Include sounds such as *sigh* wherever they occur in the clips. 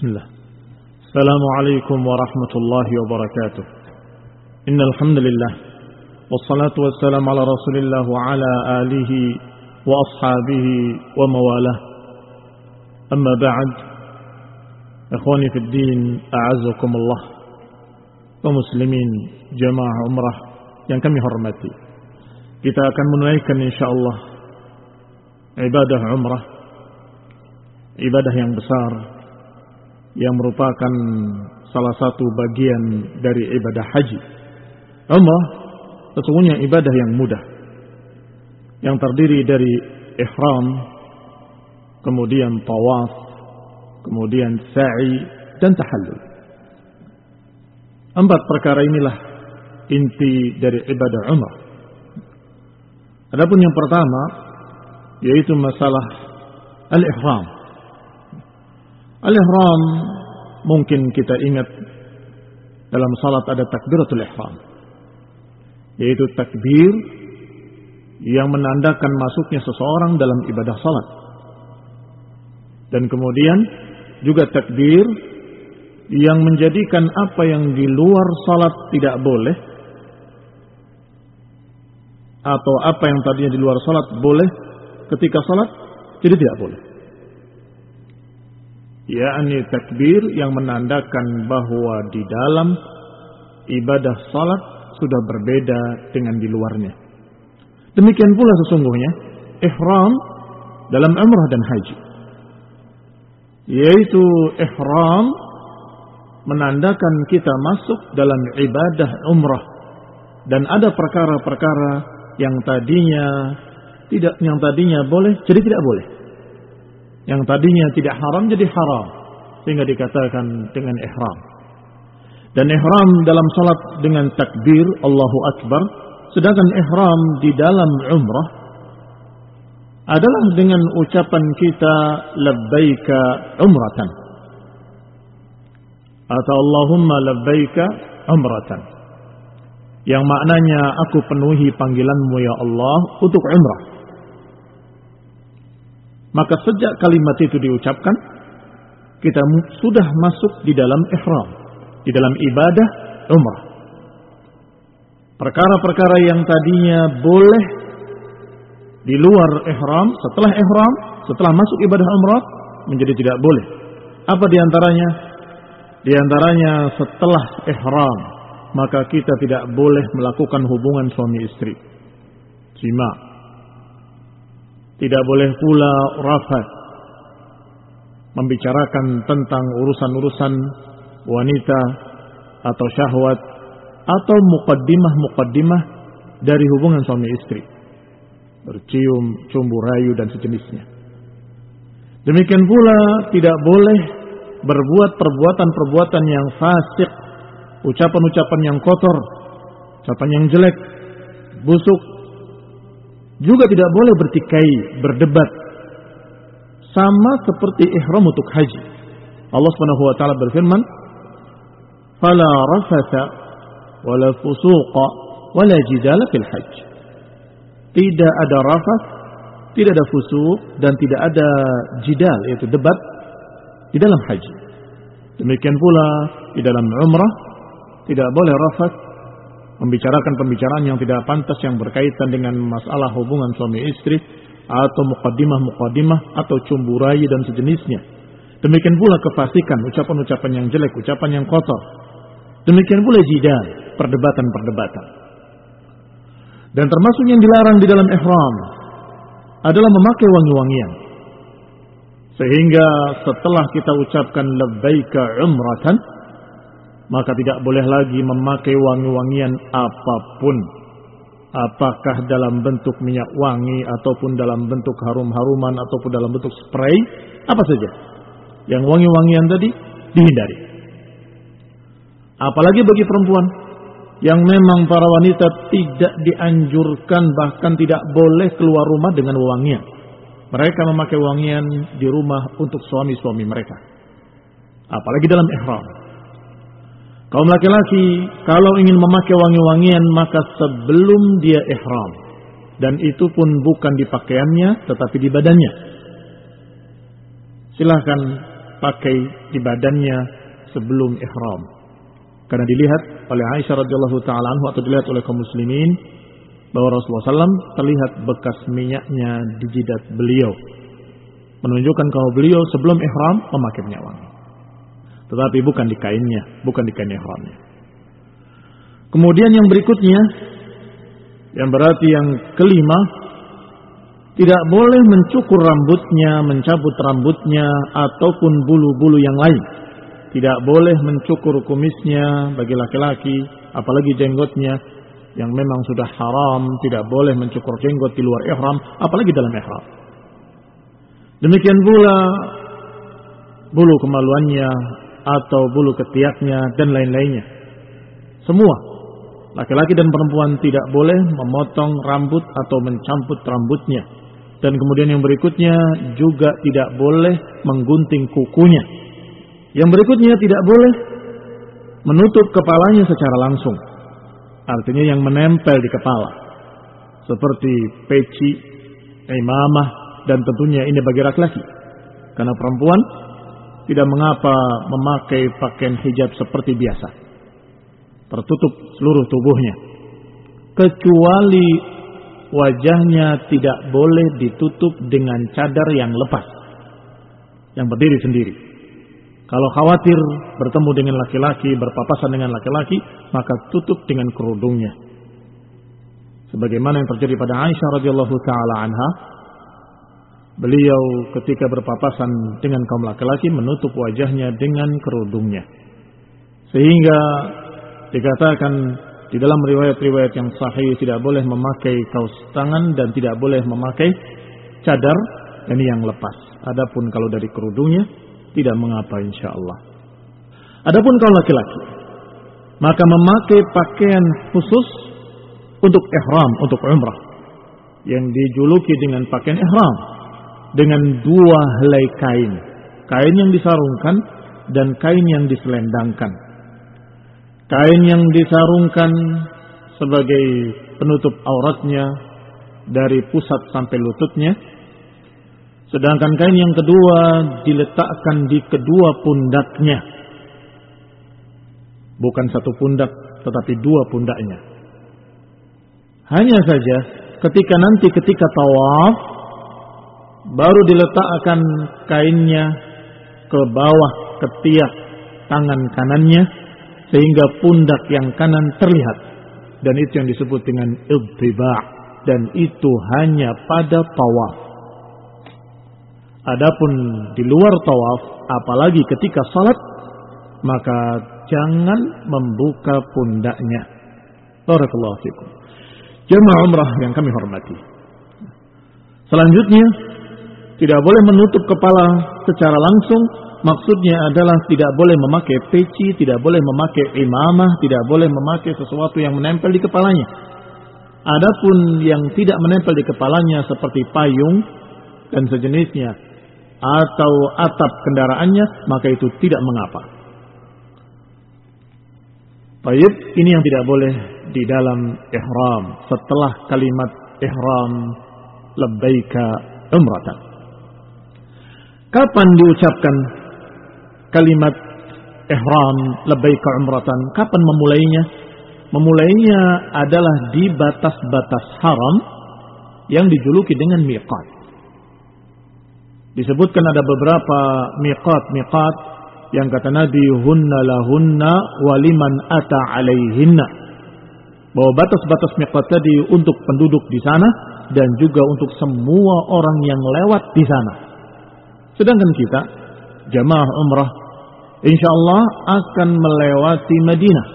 بسم الله. السلام عليكم ورحمة الله وبركاته. إن الحمد لله والصلاة والسلام على رسول الله وعلى آله وأصحابه ومواله أما بعد إخواني في الدين أعزكم الله. ومسلمين جماعة عمرة yang kami hormati. Kita akan menunaikan insyaallah ibadah umrah. Ibadah yang besar. Yang merupakan salah satu bagian dari ibadah haji. Umrah sesungguhnya ibadah yang mudah yang terdiri dari ihram, kemudian tawaf, kemudian sa'i dan tahallul. Empat perkara inilah inti dari ibadah umrah. Adapun yang pertama yaitu masalah al-ihram. Al-ihram mungkin kita ingat dalam salat ada takbiratul ihram. Yaitu takbir yang menandakan masuknya seseorang dalam ibadah salat. Dan kemudian juga takbir yang menjadikan apa yang di luar salat tidak boleh atau apa yang tadinya di luar salat boleh ketika salat jadi tidak boleh yakni takbir yang menandakan bahwa di dalam ibadah salat sudah berbeda dengan di luarnya. Demikian pula sesungguhnya ihram dalam umrah dan haji. Yaitu ihram menandakan kita masuk dalam ibadah umrah dan ada perkara-perkara yang tadinya tidak yang tadinya boleh jadi tidak boleh yang tadinya tidak haram jadi haram sehingga dikatakan dengan ihram. Dan ihram dalam salat dengan takbir Allahu Akbar sedangkan ihram di dalam umrah adalah dengan ucapan kita labbaika umratan. Atau Allahumma labbaika umratan. Yang maknanya aku penuhi panggilanmu ya Allah untuk umrah maka sejak kalimat itu diucapkan, kita sudah masuk di dalam ihram, di dalam ibadah umrah. Perkara-perkara yang tadinya boleh di luar ihram, setelah ihram, setelah masuk ibadah umrah menjadi tidak boleh. Apa di antaranya? Di antaranya setelah ihram, maka kita tidak boleh melakukan hubungan suami istri. Jima' Tidak boleh pula rafat. Membicarakan tentang urusan-urusan wanita atau syahwat atau mukaddimah-mukaddimah dari hubungan suami istri. Bercium, cumbu rayu dan sejenisnya. Demikian pula tidak boleh berbuat perbuatan-perbuatan yang fasik, ucapan-ucapan yang kotor, ucapan yang jelek, busuk, juga tidak boleh bertikai, berdebat. Sama seperti ihram untuk haji. Allah Subhanahu wa taala berfirman, "Fala rafatha wala fusuqa wala jidala fil hajj." Tidak ada rafat, tidak ada fusuk dan tidak ada jidal yaitu debat di dalam haji. Demikian pula di dalam umrah tidak boleh rafat membicarakan pembicaraan yang tidak pantas yang berkaitan dengan masalah hubungan suami istri atau mukaddimah-mukaddimah atau cumburai dan sejenisnya. Demikian pula kefasikan, ucapan-ucapan yang jelek, ucapan yang kotor. Demikian pula jidal, perdebatan-perdebatan. Dan termasuk yang dilarang di dalam ihram adalah memakai wangi-wangian. Sehingga setelah kita ucapkan labbaika umratan, maka tidak boleh lagi memakai wangi-wangian apa pun. Apakah dalam bentuk minyak wangi ataupun dalam bentuk harum-haruman ataupun dalam bentuk spray, apa saja. Yang wangi-wangian tadi dihindari. Apalagi bagi perempuan yang memang para wanita tidak dianjurkan bahkan tidak boleh keluar rumah dengan wangian. Mereka memakai wangian di rumah untuk suami-suami mereka. Apalagi dalam ihram. Kaum laki-laki kalau ingin memakai wangi-wangian maka sebelum dia ihram dan itu pun bukan di pakaiannya tetapi di badannya. Silahkan pakai di badannya sebelum ihram. Karena dilihat oleh Aisyah radhiyallahu taala anhu atau dilihat oleh kaum muslimin bahwa Rasulullah SAW terlihat bekas minyaknya di jidat beliau. Menunjukkan kalau beliau sebelum ihram memakai minyak wangi. Tetapi bukan di kainnya, bukan di kain ihramnya. Kemudian yang berikutnya, yang berarti yang kelima, tidak boleh mencukur rambutnya, mencabut rambutnya, ataupun bulu-bulu yang lain. Tidak boleh mencukur kumisnya bagi laki-laki, apalagi jenggotnya yang memang sudah haram, tidak boleh mencukur jenggot di luar ihram, apalagi dalam ihram. Demikian pula bulu kemaluannya atau bulu ketiaknya dan lain-lainnya. Semua laki-laki dan perempuan tidak boleh memotong rambut atau mencamput rambutnya. Dan kemudian yang berikutnya juga tidak boleh menggunting kukunya. Yang berikutnya tidak boleh menutup kepalanya secara langsung. Artinya yang menempel di kepala. Seperti peci, imamah, dan tentunya ini bagi laki-laki. Karena perempuan tidak mengapa memakai pakaian hijab seperti biasa. Tertutup seluruh tubuhnya. Kecuali wajahnya tidak boleh ditutup dengan cadar yang lepas. Yang berdiri sendiri. Kalau khawatir bertemu dengan laki-laki, berpapasan dengan laki-laki, maka tutup dengan kerudungnya. Sebagaimana yang terjadi pada Aisyah radhiyallahu taala anha, beliau ketika berpapasan dengan kaum laki-laki menutup wajahnya dengan kerudungnya. Sehingga dikatakan di dalam riwayat-riwayat yang sahih tidak boleh memakai kaos tangan dan tidak boleh memakai cadar ini yang lepas. Adapun kalau dari kerudungnya tidak mengapa insya Allah. Adapun kaum laki-laki, maka memakai pakaian khusus untuk ihram, untuk umrah. Yang dijuluki dengan pakaian ihram. Dengan dua helai kain. Kain yang disarungkan dan kain yang diselendangkan. Kain yang disarungkan sebagai penutup auratnya dari pusat sampai lututnya Sedangkan kain yang kedua diletakkan di kedua pundaknya. Bukan satu pundak, tetapi dua pundaknya. Hanya saja ketika nanti ketika tawaf baru diletakkan kainnya ke bawah ketiak tangan kanannya sehingga pundak yang kanan terlihat dan itu yang disebut dengan ibtiba dan itu hanya pada tawaf Adapun di luar tawaf, apalagi ketika salat, maka jangan membuka pundaknya. Barakallahu fikum. Jemaah umrah yang kami hormati. Selanjutnya, tidak boleh menutup kepala secara langsung. Maksudnya adalah tidak boleh memakai peci, tidak boleh memakai imamah, tidak boleh memakai sesuatu yang menempel di kepalanya. Adapun yang tidak menempel di kepalanya seperti payung dan sejenisnya atau atap kendaraannya, maka itu tidak mengapa. Baik, ini yang tidak boleh di dalam ihram setelah kalimat ihram labbaika umratan. Kapan diucapkan kalimat ihram labbaika umratan? Kapan memulainya? Memulainya adalah di batas-batas haram yang dijuluki dengan miqat. Disebutkan ada beberapa miqat-miqat yang kata Nabi hunna lahunna waliman ata alaihinna. Bahwa batas-batas miqat tadi untuk penduduk di sana dan juga untuk semua orang yang lewat di sana. Sedangkan kita jamaah umrah insya Allah akan melewati Madinah.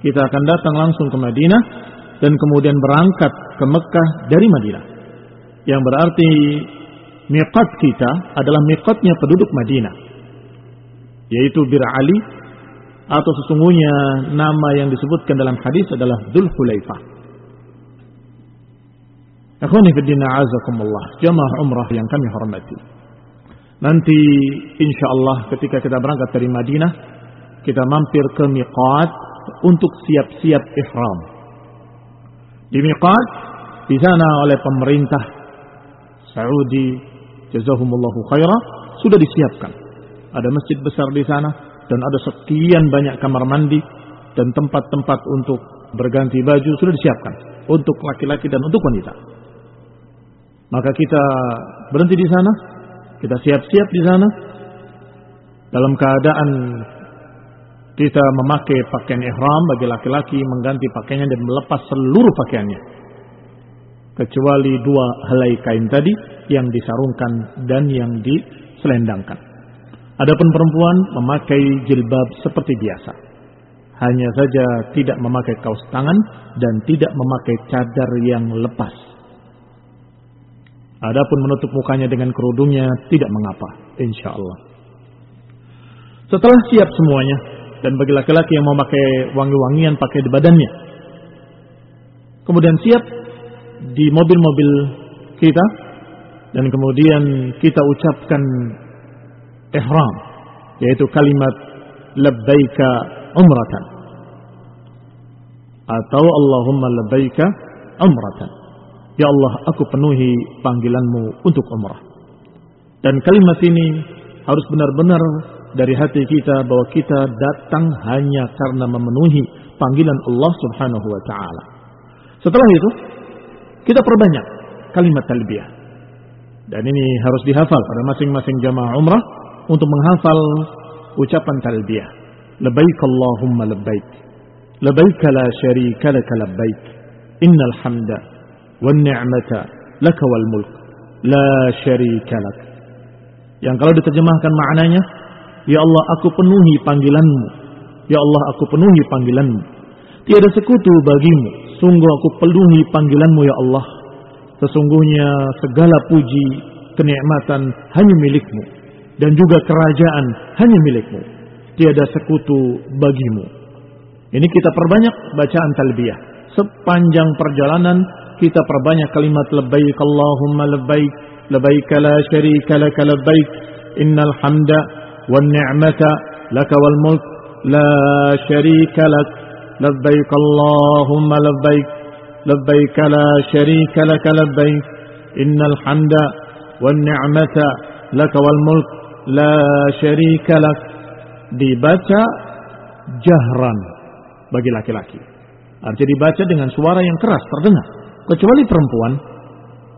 Kita akan datang langsung ke Madinah dan kemudian berangkat ke Mekah dari Madinah. Yang berarti miqat kita adalah miqatnya penduduk Madinah. Yaitu Bir Ali atau sesungguhnya nama yang disebutkan dalam hadis adalah Dhul Hulaifah. Akhwani fi din azakumullah, jamaah umrah yang kami hormati. Nanti insya Allah ketika kita berangkat dari Madinah, kita mampir ke miqat untuk siap-siap ihram. Di miqat di sana oleh pemerintah Saudi jazahumullahu khairah sudah disiapkan. ada masjid besar di sana, dan ada sekian banyak kamar mandi dan tempat-tempat untuk berganti baju sudah disiapkan untuk laki-laki dan untuk wanita. Maka kita berhenti di sana, kita siap-siap di sana dalam keadaan kita memakai pakaian ihram bagi laki-laki mengganti pakaiannya dan melepas seluruh pakaiannya kecuali dua helai kain tadi yang disarungkan dan yang diselendangkan. Adapun perempuan memakai jilbab seperti biasa. Hanya saja tidak memakai kaos tangan dan tidak memakai cadar yang lepas. Adapun menutup mukanya dengan kerudungnya tidak mengapa, insya Allah. Setelah siap semuanya, dan bagi laki-laki yang mau pakai wangi-wangian pakai di badannya. Kemudian siap di mobil-mobil kita dan kemudian kita ucapkan ihram yaitu kalimat labbaika umratan atau Allahumma labbaika umratan ya Allah aku penuhi panggilanmu untuk umrah dan kalimat ini harus benar-benar dari hati kita bahwa kita datang hanya karena memenuhi panggilan Allah Subhanahu wa taala. Setelah itu, kita perbanyak kalimat talbiyah. Dan ini harus dihafal pada masing-masing jamaah umrah untuk menghafal ucapan talbiyah. Labbaik Allahumma labbaik. Labbaik la syarika laka labbaik. Innal hamda laka wal mulk la syarika lak. Yang kalau diterjemahkan maknanya Ya Allah aku penuhi panggilanmu. Ya Allah aku penuhi panggilanmu. Tiada sekutu bagimu. Sungguh aku penuhi panggilanmu ya Allah. Sesungguhnya segala puji, kenikmatan hanya milikmu. Dan juga kerajaan hanya milikmu. Tiada sekutu bagimu. Ini kita perbanyak bacaan talbiyah. Sepanjang perjalanan kita perbanyak kalimat labbaik Allahumma labbaik labbaik la syarika lak labbaik innal hamda wan ni'mata lak wal mulk la syarika lak labbaik Allahumma labbaik labbaik la syarika lak labbaik innal hamda wan ni'mata lak wal mulk la syarika lak dibaca jahran bagi laki-laki. Artinya dibaca dengan suara yang keras terdengar. Kecuali perempuan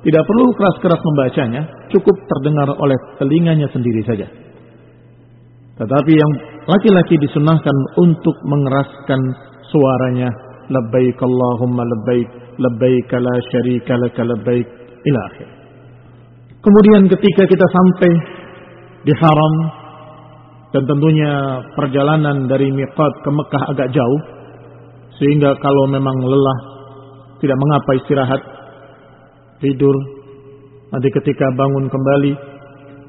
tidak perlu keras-keras membacanya, cukup terdengar oleh telinganya sendiri saja. Tetapi yang laki-laki disunahkan untuk mengeraskan suaranya labbaik Allahumma labbaik labbaik la syarika laka labbaik ila akhir. Kemudian ketika kita sampai di haram dan tentunya perjalanan dari miqat ke Mekah agak jauh sehingga kalau memang lelah tidak mengapa istirahat. Tidur. Nanti ketika bangun kembali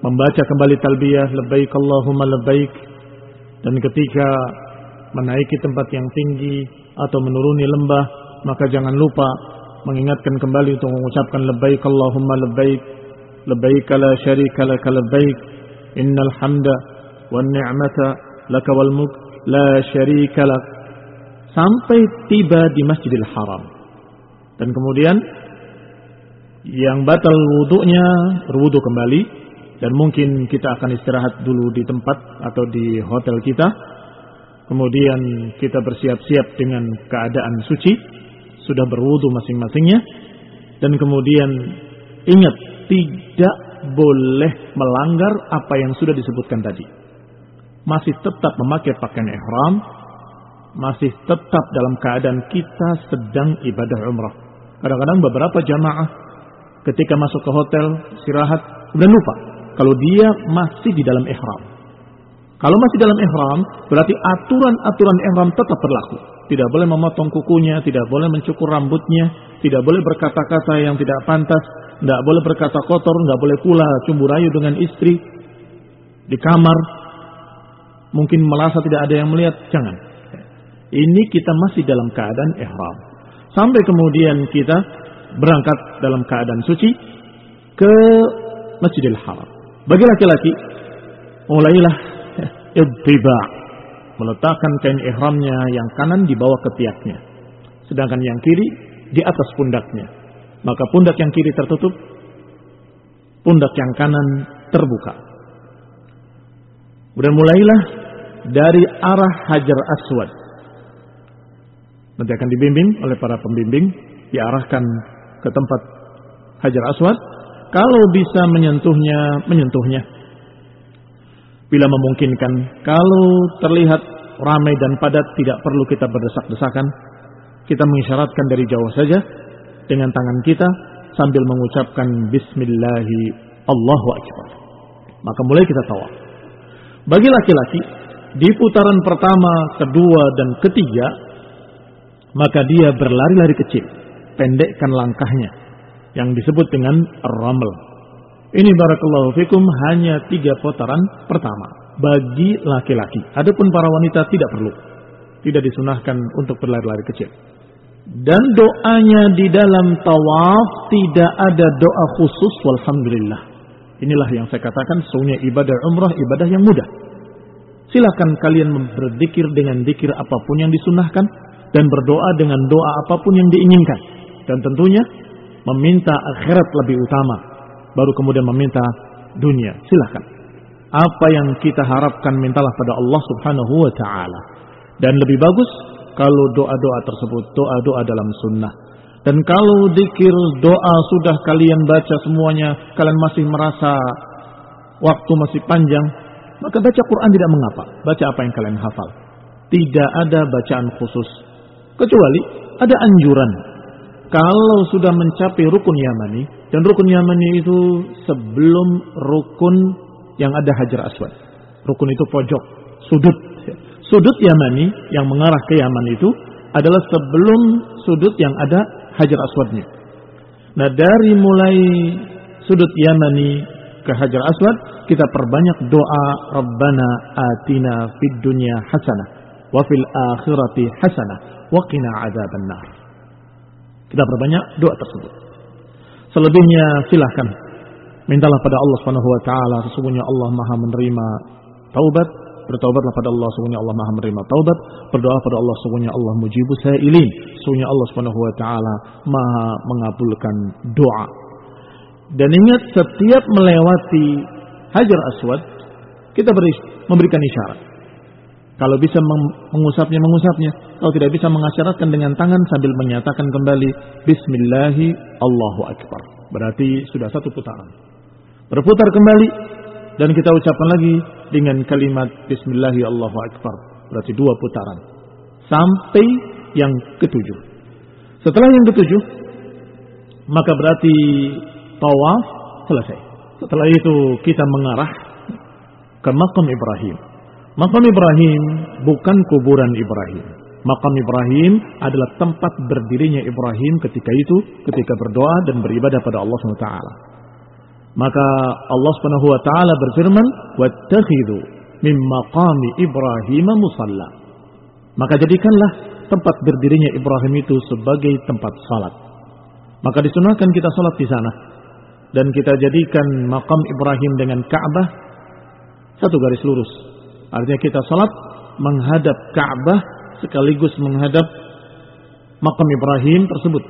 membaca kembali talbiyah labbaik Allahumma labbaik. Dan ketika menaiki tempat yang tinggi atau menuruni lembah maka jangan lupa mengingatkan kembali untuk mengucapkan labbaik Allahumma labbaik. Labbaik la syarika lak labbaik. Innal hamda wan ni'mata lak wal mulk la syarika lak. Sampai tiba di Masjidil Haram dan kemudian yang batal wudhunya berwudhu kembali dan mungkin kita akan istirahat dulu di tempat atau di hotel kita. Kemudian kita bersiap-siap dengan keadaan suci, sudah berwudu masing-masingnya. Dan kemudian ingat, tidak boleh melanggar apa yang sudah disebutkan tadi. Masih tetap memakai pakaian ihram, masih tetap dalam keadaan kita sedang ibadah umrah. Kadang-kadang beberapa jamaah ketika masuk ke hotel, istirahat, kemudian lupa kalau dia masih di dalam ihram. Kalau masih dalam ihram, berarti aturan-aturan ihram tetap berlaku. Tidak boleh memotong kukunya, tidak boleh mencukur rambutnya, tidak boleh berkata-kata yang tidak pantas, tidak boleh berkata kotor, tidak boleh pula cumbu rayu dengan istri di kamar. Mungkin merasa tidak ada yang melihat, jangan. Ini kita masih dalam keadaan ihram. Sampai kemudian kita berangkat dalam keadaan suci ke Masjidil Haram. Bagi laki-laki, mulailah *laughs* ibtiba meletakkan kain ihramnya yang kanan di bawah ketiaknya, sedangkan yang kiri di atas pundaknya. Maka pundak yang kiri tertutup, pundak yang kanan terbuka. Kemudian mulailah dari arah Hajar Aswad. Nanti akan dibimbing oleh para pembimbing, diarahkan ke tempat Hajar Aswad. Kalau bisa menyentuhnya, menyentuhnya. Bila memungkinkan, kalau terlihat ramai dan padat, tidak perlu kita berdesak-desakan. Kita mengisyaratkan dari jauh saja dengan tangan kita sambil mengucapkan Bismillahi. Maka mulai kita tawaf. Bagi laki-laki, di putaran pertama, kedua, dan ketiga, maka dia berlari-lari kecil. Pendekkan langkahnya. Yang disebut dengan ramel. Ini barakallahu fikum hanya tiga putaran pertama. Bagi laki-laki. Adapun para wanita tidak perlu. Tidak disunahkan untuk berlari-lari kecil. Dan doanya di dalam tawaf tidak ada doa khusus walhamdulillah. Inilah yang saya katakan sesungguhnya ibadah umrah ibadah yang mudah. Silakan kalian berzikir dengan zikir apa pun yang disunahkan dan berdoa dengan doa apa pun yang diinginkan. Dan tentunya meminta akhirat lebih utama baru kemudian meminta dunia. Silakan. Apa yang kita harapkan mintalah pada Allah Subhanahu wa taala. Dan lebih bagus kalau doa-doa tersebut doa-doa dalam sunnah. Dan kalau dikir doa sudah kalian baca semuanya, kalian masih merasa waktu masih panjang, maka baca Quran tidak mengapa. Baca apa yang kalian hafal. Tidak ada bacaan khusus. Kecuali ada anjuran. Kalau sudah mencapai rukun Yamani, dan rukun Yamani itu sebelum rukun yang ada Hajar Aswad. Rukun itu pojok, sudut Sudut Yamani yang mengarah ke Yaman itu adalah sebelum sudut yang ada Hajar Aswadnya. Nah dari mulai sudut Yamani ke Hajar Aswad kita perbanyak doa Rabbana atina fid dunya hasanah wa fil akhirati hasanah wa qina adzabannar. Kita perbanyak doa tersebut. Selebihnya silahkan mintalah pada Allah Subhanahu wa taala sesungguhnya Allah Maha menerima taubat Bertaubatlah pada Allah, sungguhnya Allah Maha menerima taubat. Berdoa pada Allah, sungguhnya Allah mujibu sa'ilin. Sungguhnya Allah Subhanahu wa taala Maha mengabulkan doa. Dan ingat setiap melewati Hajar Aswad, kita beri, memberikan isyarat. Kalau bisa mengusapnya, mengusapnya. Kalau tidak bisa mengasyaratkan dengan tangan sambil menyatakan kembali Bismillahi Allahu Akbar. Berarti sudah satu putaran. Berputar kembali dan kita ucapkan lagi dengan kalimat Bismillahi Allahu Akbar. Berarti dua putaran. Sampai yang ketujuh. Setelah yang ketujuh, maka berarti tawaf selesai. Setelah itu kita mengarah ke makam Ibrahim. Makam Ibrahim bukan kuburan Ibrahim. Makam Ibrahim adalah tempat berdirinya Ibrahim ketika itu, ketika berdoa dan beribadah pada Allah SWT. Maka Allah Subhanahu wa taala berfirman, "Wattakhidhu min maqami Ibrahim musalla." Maka jadikanlah tempat berdirinya Ibrahim itu sebagai tempat salat. Maka disunahkan kita salat di sana dan kita jadikan makam Ibrahim dengan Ka'bah satu garis lurus. Artinya kita salat menghadap Ka'bah sekaligus menghadap makam Ibrahim tersebut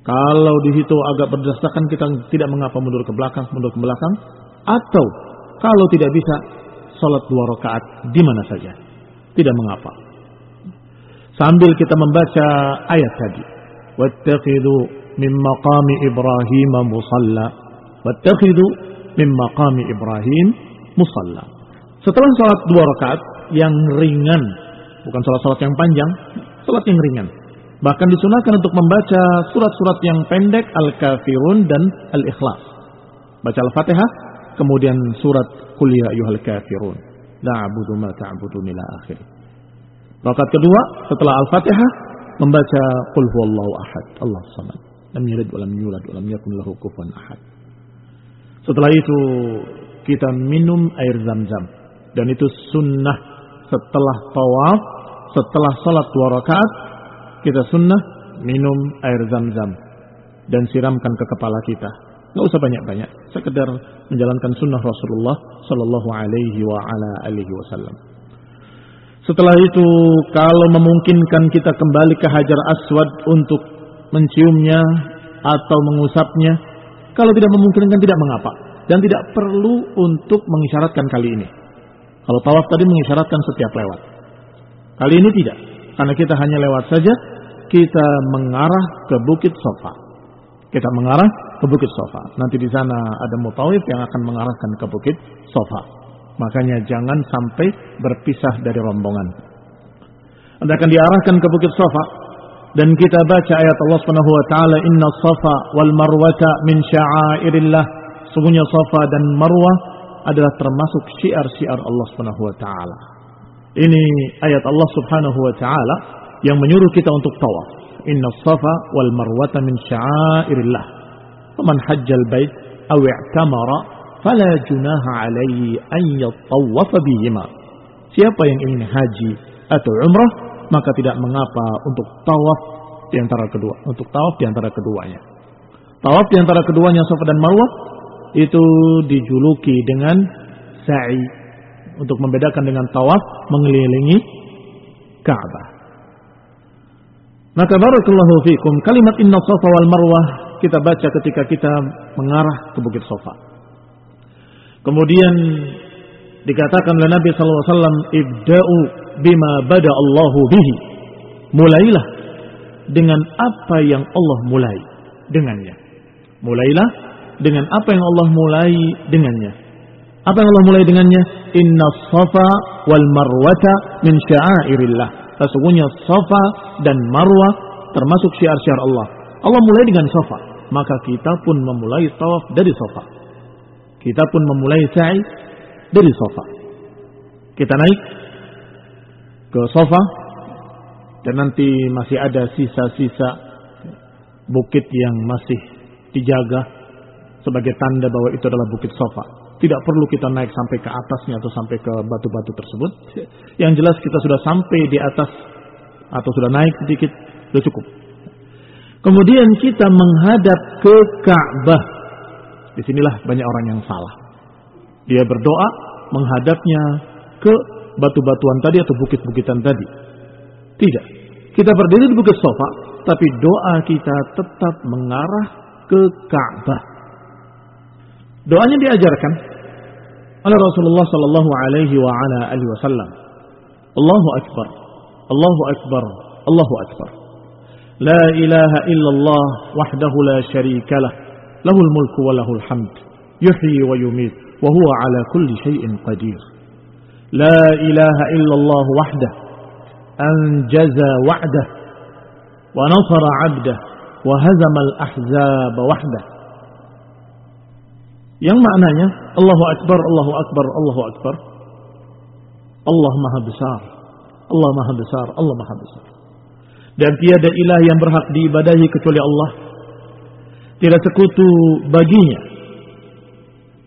kalau di situ agak berdasarkan kita tidak mengapa mundur ke belakang, mundur ke belakang. Atau kalau tidak bisa, sholat dua rakaat di mana saja. Tidak mengapa. Sambil kita membaca ayat tadi. Wattakhidhu min maqami Ibrahim musalla. Wattakhidhu min maqami Ibrahim musalla. Setelah sholat dua rakaat yang ringan, bukan sholat-sholat yang panjang, sholat yang ringan Bahkan disunahkan untuk membaca surat-surat yang pendek Al-Kafirun dan Al-Ikhlas. Baca Al-Fatihah, kemudian surat Kuliah ya Ayuhal Kafirun. Na'budu ma ta'budun ila akhir. Rakaat kedua setelah Al-Fatihah membaca Qul huwallahu ahad, Allah samad. Lam yalid wa lam yulad wa lam yakun lahu kufuwan ahad. Setelah itu kita minum air zam-zam dan itu sunnah setelah tawaf, setelah salat dua rakaat kita sunnah minum air zam-zam dan siramkan ke kepala kita. Nggak usah banyak-banyak, sekedar menjalankan sunnah Rasulullah Shallallahu Alaihi wa ala alihi Wasallam. Setelah itu, kalau memungkinkan kita kembali ke Hajar Aswad untuk menciumnya atau mengusapnya, kalau tidak memungkinkan tidak mengapa dan tidak perlu untuk mengisyaratkan kali ini. Kalau tawaf tadi mengisyaratkan setiap lewat. Kali ini tidak. Karena kita hanya lewat saja, kita mengarah ke Bukit Sofa. Kita mengarah ke Bukit Sofa. Nanti di sana ada mutawif yang akan mengarahkan ke Bukit Sofa. Makanya jangan sampai berpisah dari rombongan. Anda akan diarahkan ke Bukit Sofa dan kita baca ayat Allah Subhanahu wa taala inna safa wal marwata min sya'airillah sungguhnya safa dan marwah adalah termasuk syiar-syiar Allah Subhanahu wa taala. Ini ayat Allah Subhanahu wa taala yang menyuruh kita untuk tawaf. Inna safa wal marwata min sya'airillah. Faman hajjal bait aw i'tamara fala junaha alaihi an yatawwafa bihima. Siapa yang ingin haji atau umrah maka tidak mengapa untuk tawaf di antara kedua, untuk tawaf di antara keduanya. Tawaf di antara keduanya Safa dan Marwah itu dijuluki dengan sa'i untuk membedakan dengan tawaf mengelilingi Ka'bah. Maka barakallahu fikum kalimat inna safa wal marwah kita baca ketika kita mengarah ke Bukit Safa. Kemudian dikatakan oleh Nabi sallallahu alaihi wasallam ibda'u bima bada Allahu bihi. Mulailah dengan apa yang Allah mulai dengannya. Mulailah dengan apa yang Allah mulai dengannya. Apa yang Allah mulai dengannya? Inna safa wal marwata min sya'airillah. Sesungguhnya safa dan marwah termasuk syiar-syiar Allah. Allah mulai dengan safa. Maka kita pun memulai tawaf dari safa. Kita pun memulai sa'i dari safa. Kita naik ke sofa dan nanti masih ada sisa-sisa bukit yang masih dijaga sebagai tanda bahwa itu adalah bukit sofa. Tidak perlu kita naik sampai ke atasnya atau sampai ke batu-batu tersebut. Yang jelas kita sudah sampai di atas atau sudah naik sedikit, sudah cukup. Kemudian kita menghadap ke Ka'bah. Di sinilah banyak orang yang salah. Dia berdoa menghadapnya ke batu-batuan tadi atau bukit-bukitan tadi. Tidak. Kita berdiri di bukit sofa, tapi doa kita tetap mengarah ke Ka'bah. Doanya diajarkan oleh Rasulullah sallallahu alaihi wa ala alihi wasallam. Allahu akbar. Allahu akbar. Allahu akbar. La ilaha illallah wahdahu la syarika lah. Lahul mulku wa lahul hamd. Yuhyi wa yumit wa huwa ala kulli syai'in qadir. لا إله إلا الله وحده أنجز وعده ونصر عبده وهزم الأحزاب وحده yang maknanya Allahu Akbar, Allahu Akbar, Allahu Akbar Allah maha besar Allah maha besar, Allah maha besar dan tiada ilah yang berhak diibadahi kecuali Allah tidak sekutu baginya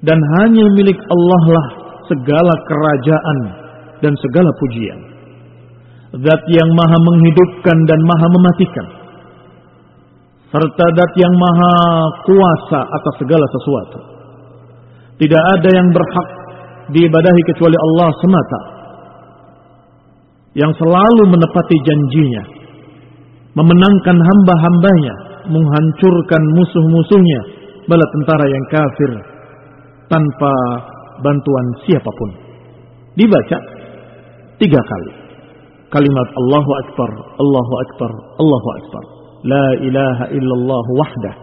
dan hanya milik Allah lah segala kerajaan dan segala pujian. Zat yang maha menghidupkan dan maha mematikan. Serta zat yang maha kuasa atas segala sesuatu. Tidak ada yang berhak diibadahi kecuali Allah semata. Yang selalu menepati janjinya. Memenangkan hamba-hambanya. Menghancurkan musuh-musuhnya. Bala tentara yang kafir. Tanpa bantuan siapa pun. Dibaca tiga kali. Kalimat Allahu Akbar, Allahu Akbar, Allahu Akbar. La ilaha illallah wahdah.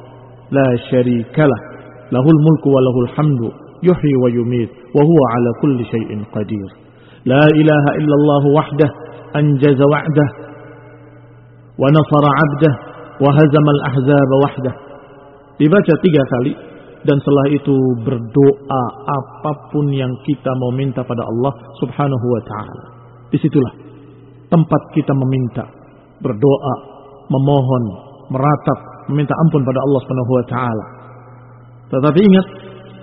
La syarikalah. Lahul mulku wa lahul hamdu. Yuhyi wa yumit. Wa huwa ala kulli syai'in qadir. La ilaha illallah wahdah. Anjaza wa'dah. Wa nasara abdah. Wa hazama. Dibaca tiga kali dan setelah itu berdoa apa pun yang kita mau minta pada Allah Subhanahu wa taala. Di situlah tempat kita meminta, berdoa, memohon, meratap, meminta ampun pada Allah Subhanahu wa taala. Tetapi ingat,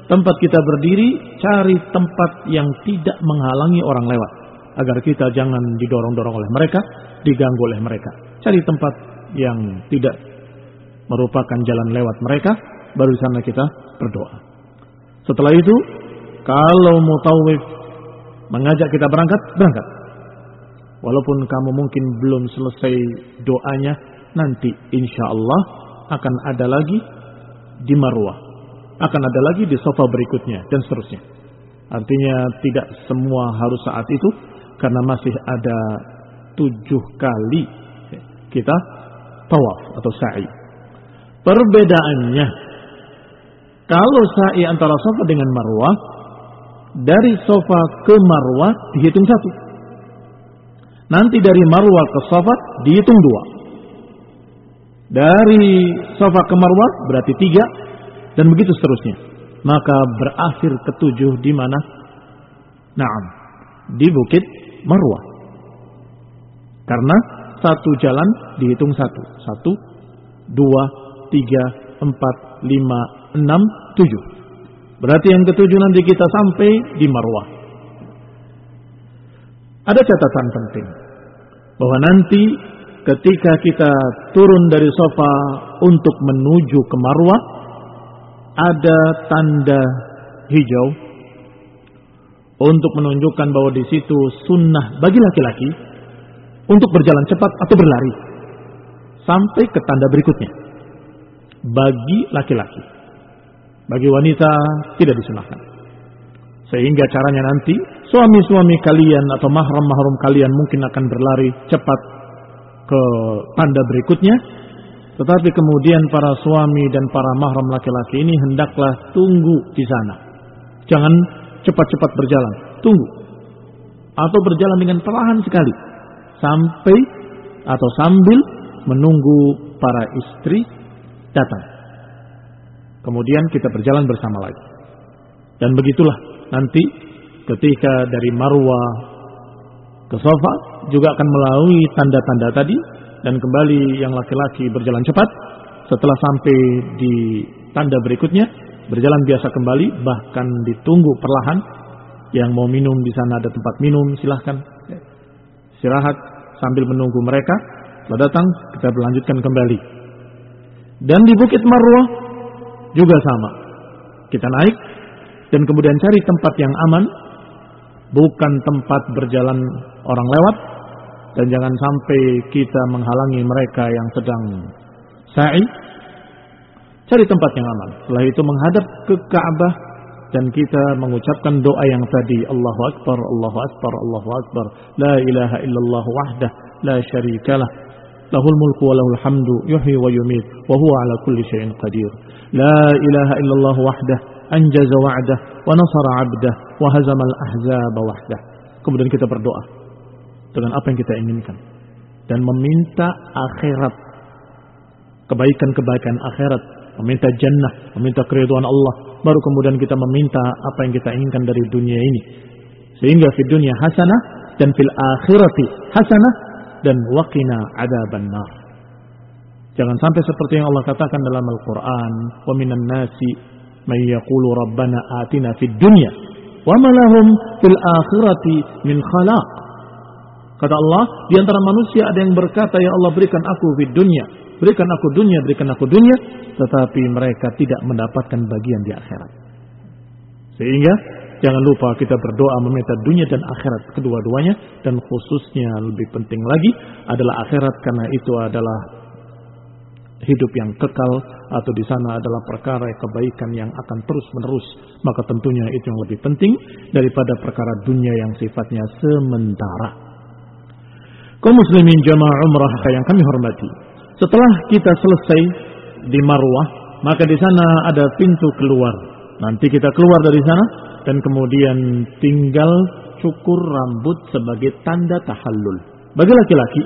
tempat kita berdiri cari tempat yang tidak menghalangi orang lewat agar kita jangan didorong-dorong oleh mereka, diganggu oleh mereka. Cari tempat yang tidak merupakan jalan lewat mereka, baru sana kita berdoa. Setelah itu, kalau mutawif mengajak kita berangkat, berangkat. Walaupun kamu mungkin belum selesai doanya, nanti insya Allah akan ada lagi di Marwah. Akan ada lagi di sofa berikutnya, dan seterusnya. Artinya tidak semua harus saat itu karena masih ada tujuh kali kita tawaf atau sa'i. Perbedaannya kalau sa'i antara sofa dengan marwah dari sofa ke marwah dihitung satu. Nanti dari marwah ke sofa dihitung dua. Dari sofa ke marwah berarti tiga dan begitu seterusnya maka berakhir ketujuh di mana? Naam, di Bukit Marwah. Karena satu jalan dihitung satu. Satu, dua, tiga, empat, lima, enam, tujuh. Berarti yang ketujuh nanti kita sampai di Marwah. Ada catatan penting. Bahwa nanti ketika kita turun dari sofa untuk menuju ke Marwah, ada tanda hijau untuk menunjukkan bahwa di situ sunnah bagi laki-laki untuk berjalan cepat atau berlari. Sampai ke tanda berikutnya. Bagi laki-laki bagi wanita tidak disunahkan. Sehingga caranya nanti suami-suami kalian atau mahram-mahram kalian mungkin akan berlari cepat ke tanda berikutnya tetapi kemudian para suami dan para mahram laki-laki ini hendaklah tunggu di sana. Jangan cepat-cepat berjalan, tunggu. Atau berjalan dengan perlahan sekali sampai atau sambil menunggu para istri datang. Kemudian kita berjalan bersama lagi. Dan begitulah nanti ketika dari Marwah ke Sofa juga akan melalui tanda-tanda tadi dan kembali yang laki-laki berjalan cepat. Setelah sampai di tanda berikutnya berjalan biasa kembali bahkan ditunggu perlahan. Yang mau minum di sana ada tempat minum silahkan. Istirahat sambil menunggu mereka. Setelah datang kita berlanjutkan kembali. Dan di Bukit Marwah juga sama. Kita naik dan kemudian cari tempat yang aman. Bukan tempat berjalan orang lewat dan jangan sampai kita menghalangi mereka yang sedang sa'i. Cari tempat yang aman. Setelah itu menghadap ke Ka'bah dan kita mengucapkan doa yang tadi Allahu Akbar, Allahu Akbar, Allahu Akbar. La ilaha illallah wahdah, la syarikalah. Lahul mulku wa lahul hamdu, yuhyi wa yumit, wa huwa ala kulli syai'in qadir. La ilaha illallah wahdah, anjaza wa'dah, wa nasara 'abdah, wa hazamal ahzaba wahdah. Kemudian kita berdoa dengan apa yang kita inginkan. Dan meminta akhirat. Kebaikan-kebaikan akhirat. Meminta jannah meminta keriduan Allah. Baru kemudian kita meminta apa yang kita inginkan dari dunia ini. Sehingga di dunia hasanah dan fil akhirati hasanah dan waqina adaban nar. Jangan sampai seperti yang Allah katakan dalam Al-Qur'an wa minan nasi may yaqulu rabbana atina fid dunya wa ma lahum fil akhirati min khalaq Kata Allah, di antara manusia ada yang berkata, Ya Allah berikan aku di dunia. Berikan aku dunia, berikan aku dunia. Tetapi mereka tidak mendapatkan bagian di akhirat. Sehingga jangan lupa kita berdoa meminta dunia dan akhirat kedua-duanya. Dan khususnya lebih penting lagi adalah akhirat karena itu adalah hidup yang kekal atau di sana adalah perkara kebaikan yang akan terus menerus maka tentunya itu yang lebih penting daripada perkara dunia yang sifatnya sementara kaum muslimin jamaah umrah yang kami hormati. Setelah kita selesai di Marwah, maka di sana ada pintu keluar. Nanti kita keluar dari sana dan kemudian tinggal cukur rambut sebagai tanda tahallul. Bagi laki-laki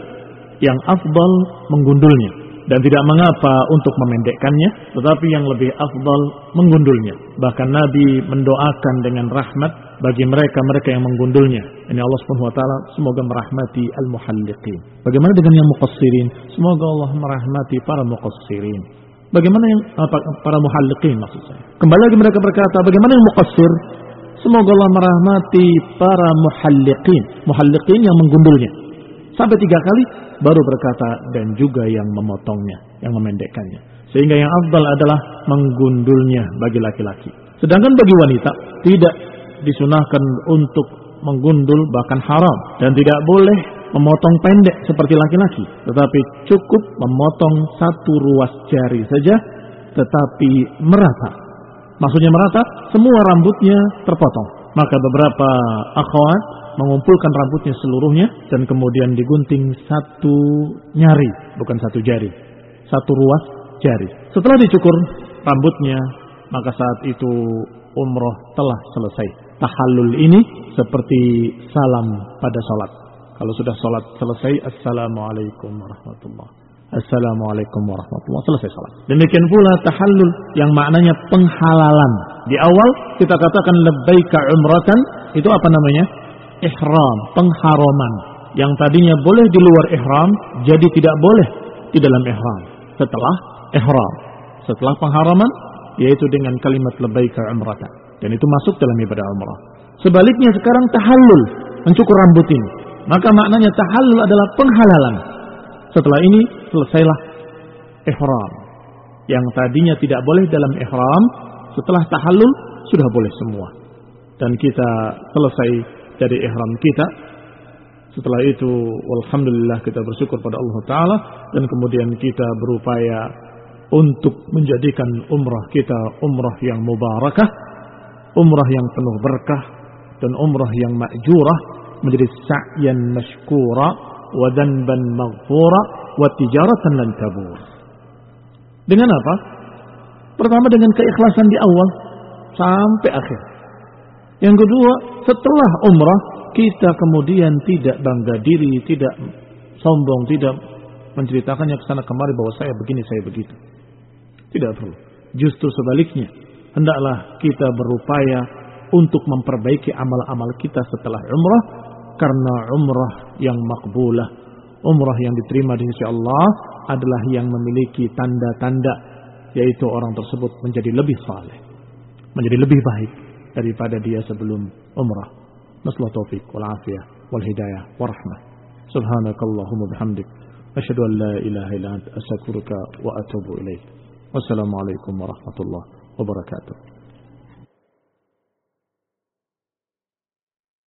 yang afdal menggundulnya dan tidak mengapa untuk memendekkannya, tetapi yang lebih afdal menggundulnya. Bahkan Nabi mendoakan dengan rahmat bagi mereka-mereka yang menggundulnya. Ini Allah Subhanahu wa taala semoga merahmati al-muhalliqin. Bagaimana dengan yang muqassirin? Semoga Allah merahmati para muqassirin. Bagaimana yang para muhalliqin maksud saya? Kembali lagi mereka berkata, bagaimana yang muqassir? Semoga Allah merahmati para muhalliqin. Muhalliqin yang menggundulnya. Sampai tiga kali baru berkata dan juga yang memotongnya, yang memendekkannya. Sehingga yang afdal adalah menggundulnya bagi laki-laki. Sedangkan bagi wanita tidak disunahkan untuk menggundul bahkan haram dan tidak boleh memotong pendek seperti laki-laki, tetapi cukup memotong satu ruas jari saja tetapi merata. Maksudnya merata, semua rambutnya terpotong. Maka beberapa akhwat mengumpulkan rambutnya seluruhnya dan kemudian digunting satu nyari, bukan satu jari. Satu ruas jari. Setelah dicukur rambutnya, maka saat itu umroh telah selesai. Tahallul ini seperti salam pada sholat. Kalau sudah sholat selesai, Assalamualaikum warahmatullahi Assalamualaikum warahmatullahi Selesai salat. Demikian pula tahallul yang maknanya penghalalan. Di awal kita katakan lebbaika umratan. Itu apa namanya? Ihram, pengharaman. Yang tadinya boleh di luar ihram, jadi tidak boleh di dalam ihram. Setelah ihram. Setelah pengharaman, yaitu dengan kalimat lebbaika umratan. Dan itu masuk dalam ibadah umrah. Sebaliknya sekarang tahallul, mencukur rambut ini. Maka maknanya tahallul adalah penghalalan setelah ini selesailah ihram. Yang tadinya tidak boleh dalam ihram, setelah tahallul sudah boleh semua. Dan kita selesai dari ihram kita. Setelah itu, alhamdulillah kita bersyukur pada Allah Ta'ala. Dan kemudian kita berupaya untuk menjadikan umrah kita umrah yang mubarakah. Umrah yang penuh berkah. Dan umrah yang ma'jurah. Menjadi sa'yan mashkura wa dhanban maghfura wa tijaratan lan tabur. Dengan apa? Pertama dengan keikhlasan di awal sampai akhir. Yang kedua, setelah umrah kita kemudian tidak bangga diri, tidak sombong, tidak menceritakannya ke sana kemari bahwa saya begini, saya begitu. Tidak perlu. Justru sebaliknya, hendaklah kita berupaya untuk memperbaiki amal-amal kita setelah umrah karena umrah yang makbulah, umrah yang diterima di sisi Allah adalah yang memiliki tanda-tanda yaitu orang tersebut menjadi lebih saleh, menjadi lebih baik daripada dia sebelum umrah. Nasallahu taufik wal afiyah wal hidayah warahmah. Subhanakallahumma bihamdik asyhadu an la ilaha illa anta astaghfiruka wa atubu ilaik. Wassalamualaikum warahmatullahi وبركاته.